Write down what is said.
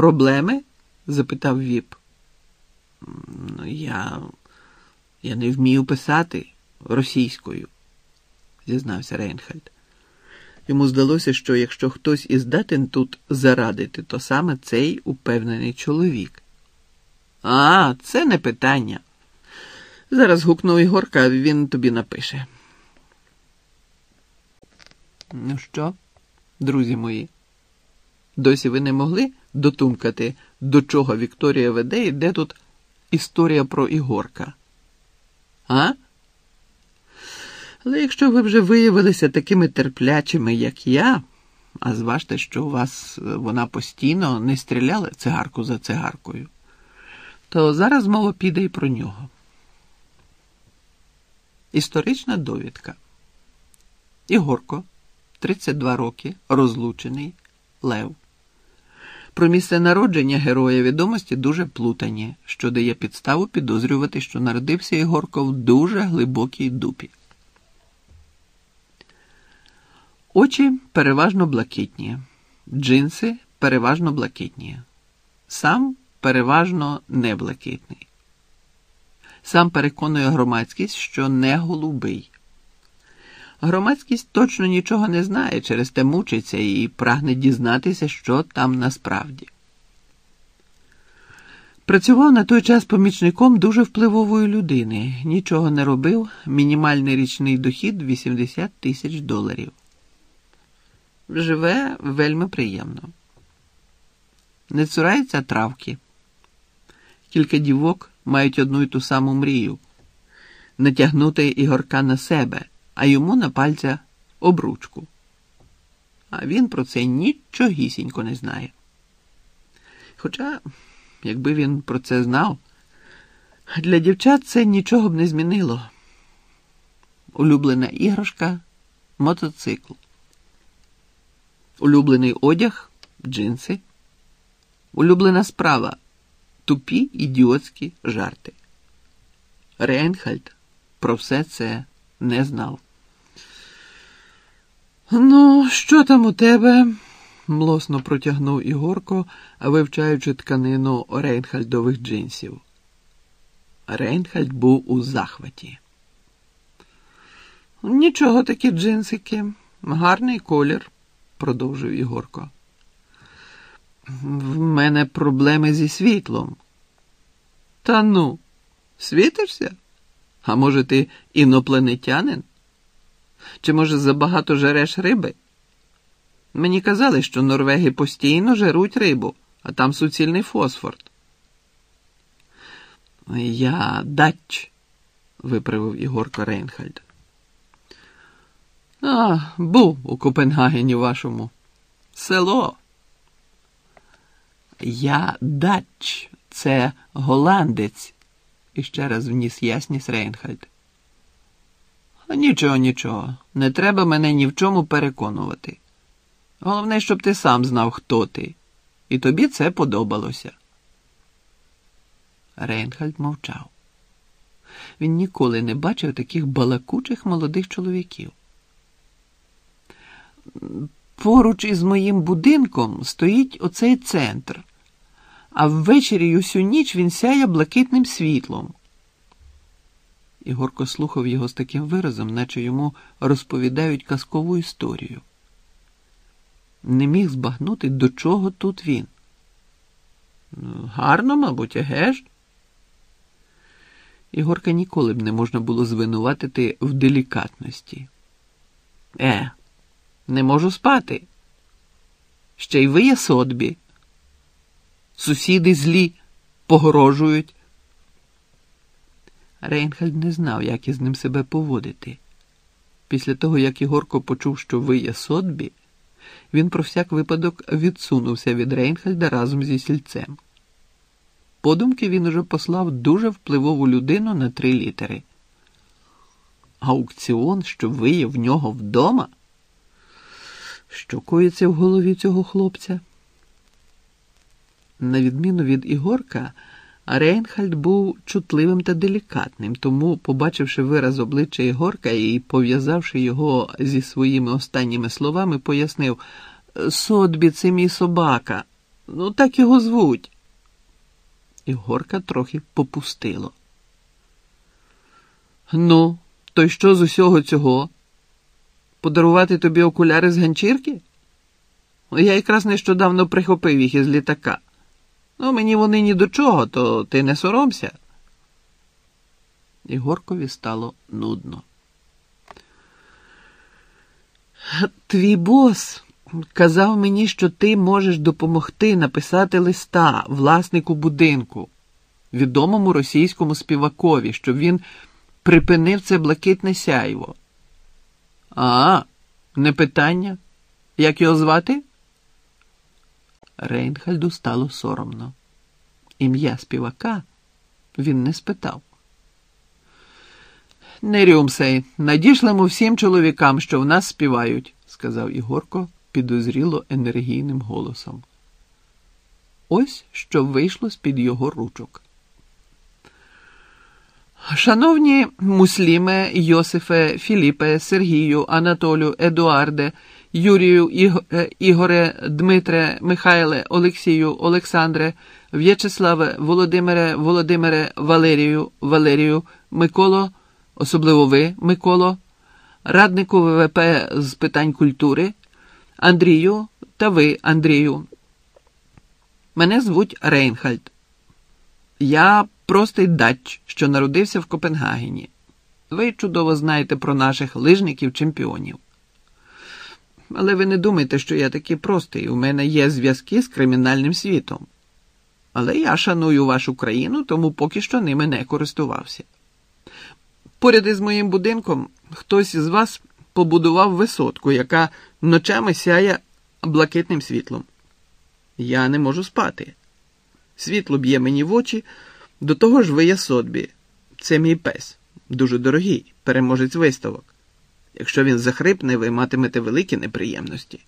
Проблеми? запитав Віп. Ну, я. я не вмію писати російською, зізнався Рейнхальд. Йому здалося, що якщо хтось і здатен тут зарадити, то саме цей упевнений чоловік. А, це не питання. Зараз гукну Ігорка, він тобі напише. Ну що, друзі мої, досі ви не могли дотумкати, до чого Вікторія веде і де тут історія про Ігорка? А? Але якщо ви вже виявилися такими терплячими, як я, а зважте, що у вас е, вона постійно не стріляла цигарку за цигаркою, то зараз мова піде і про нього. Історична довідка. Ігорко, 32 роки, розлучений, Лев. Про місце народження героя відомості дуже плутані, що дає підставу підозрювати, що народився Ігорко в дуже глибокій дупі. Очі переважно блакитні, джинси переважно блакитні, сам переважно не блакитний. Сам переконує громадськість, що не голубий. Громадськість точно нічого не знає, через те мучиться і прагне дізнатися, що там насправді. Працював на той час помічником дуже впливової людини, нічого не робив, мінімальний річний дохід 80 тисяч доларів. Живе вельми приємно. Не цурається травки. Кілька дівок мають одну й ту саму мрію натягнути ігорка на себе, а йому на пальця обручку. А він про це нічогісінько не знає. Хоча, якби він про це знав, для дівчат це нічого б не змінило. Улюблена іграшка мотоцикл. Улюблений одяг джинси. Улюблена справа тупі ідіотські жарти. Рейнхальд про все це не знав. Ну, що там у тебе? млосно протягнув Ігорко, вивчаючи тканину Рейнхальдових джинсів. Рейнхальд був у захваті. Нічого такі джинсики, гарний колір, продовжив Ігорко. В мене проблеми зі світлом. Та ну, світишся? А може, ти інопланетянин? Чи, може, забагато жереш риби? Мені казали, що норвеги постійно жеруть рибу, а там суцільний фосфор. Я дач, виправив Ігорко Рейнхальд. А, був у Копенгагені вашому. Село. Я дач, це голландець, іще раз вніс ясність Рейнхальд. Нічого, нічого, не треба мене ні в чому переконувати. Головне, щоб ти сам знав, хто ти, і тобі це подобалося. Рейнхальд мовчав. Він ніколи не бачив таких балакучих молодих чоловіків. Поруч із моїм будинком стоїть оцей центр, а ввечері й усю ніч він сяє блакитним світлом. Ігорко слухав його з таким виразом, наче йому розповідають казкову історію. Не міг збагнути, до чого тут він. Ну, гарно, мабуть, еге ж? Ігорка ніколи б не можна було звинуватити в делікатності. Е, не можу спати. Ще й ви є содбі. Сусіди злі погрожують. Рейнхальд не знав, як із ним себе поводити. Після того, як Ігорко почув, що ви є содбі, він про всяк випадок відсунувся від Рейнхальда разом зі сільцем. Подумки він уже послав дуже впливову людину на три літери. Аукціон, що виє в нього вдома? Що коїться в голові цього хлопця? На відміну від Ігорка, Рейнхальд був чутливим та делікатним, тому, побачивши вираз обличчя Ігорка і пов'язавши його зі своїми останніми словами, пояснив Содбі, це мій собака. Ну, так його звуть. І горка трохи попустило. Ну, то й що з усього цього? Подарувати тобі окуляри з ганчірки? Я якраз нещодавно прихопив їх із літака. Ну, мені вони ні до чого, то ти не соромся. Ігоркові стало нудно. Твій бос казав мені, що ти можеш допомогти написати листа власнику будинку, відомому російському співакові, щоб він припинив це блакитне сяйво. А, не питання? Як його звати? Рейнхальду стало соромно. Ім'я співака він не спитав. Не рюмсей, надішлемо всім чоловікам, що в нас співають, сказав Ігорко підозріло енергійним голосом. Ось що вийшло з-під його ручок. Шановні мусліме, Йосифе, Філіпе, Сергію, Анатолю, Едуарде, Юрію, Ігоре, Дмитре, Михайле, Олексію, Олександре, В'ячеславе, Володимире, Володимире, Валерію, Валерію, Миколо, особливо ви, Миколо, раднику ВВП з питань культури, Андрію та ви, Андрію. Мене звуть Рейнхальд. Я простий дач, що народився в Копенгагені. Ви чудово знаєте про наших лижників-чемпіонів. Але ви не думайте, що я такий простий. У мене є зв'язки з кримінальним світом. Але я шаную вашу країну, тому поки що ними не користувався. Поряд із моїм будинком хтось із вас побудував висотку, яка ночами сяє блакитним світлом. Я не можу спати. Світло б'є мені в очі, до того ж ви є сотбі. Це мій пес, дуже дорогий, переможець виставок. Якщо він захрипне, ви матимете великі неприємності.